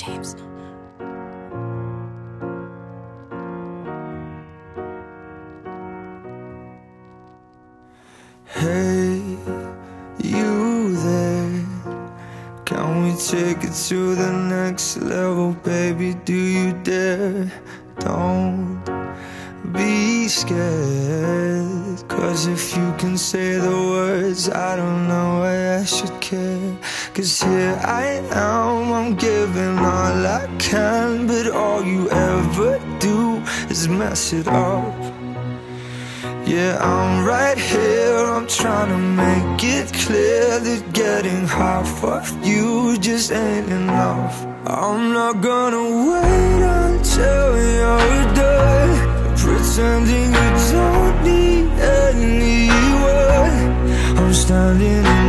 James. Hey, you there? Can we take it to the next level, baby? Do you dare? Don't be scared. Cause if you can say the words, I don't know why I should care. Cause here I am, I'm giving all I can, but all you ever do is mess it up. Yeah, I'm right here. I'm trying to make it clear that getting half of you just ain't enough. I'm not gonna wait until you're done pretending you don't need anyone. I'm standing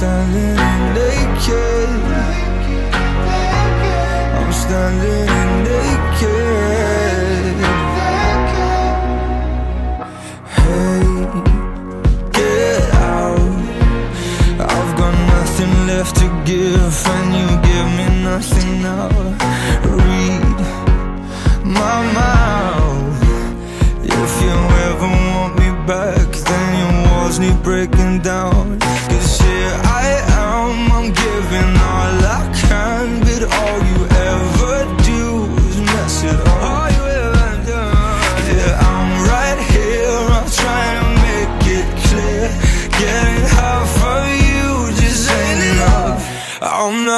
standing naked. I'm standing naked. Hey, get out. I've got nothing left to give, and you give me nothing now. Read my mouth. If you ever want me back, then your walls need breaking down.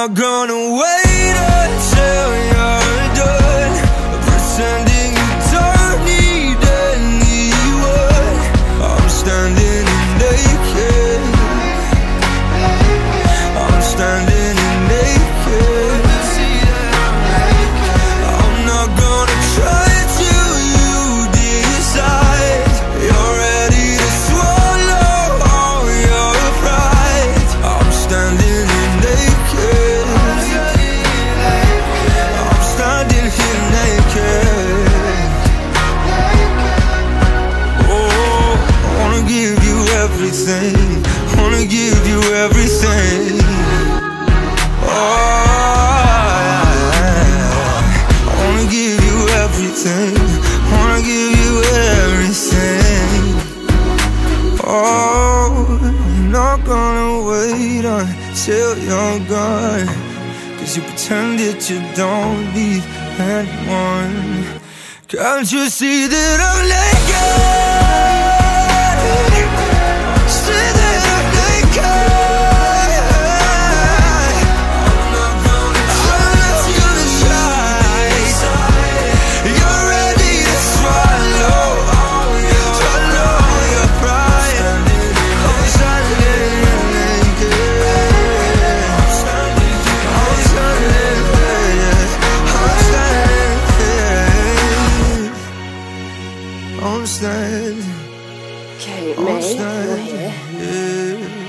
Not gonna wait everything. Wanna give you everything. Oh, I wanna give you everything. Wanna give you everything. Oh, not gonna wait until you're gone. Cause you pretend that you don't need anyone. Can't you see that I'm naked? Okay, May, you're here. Yeah.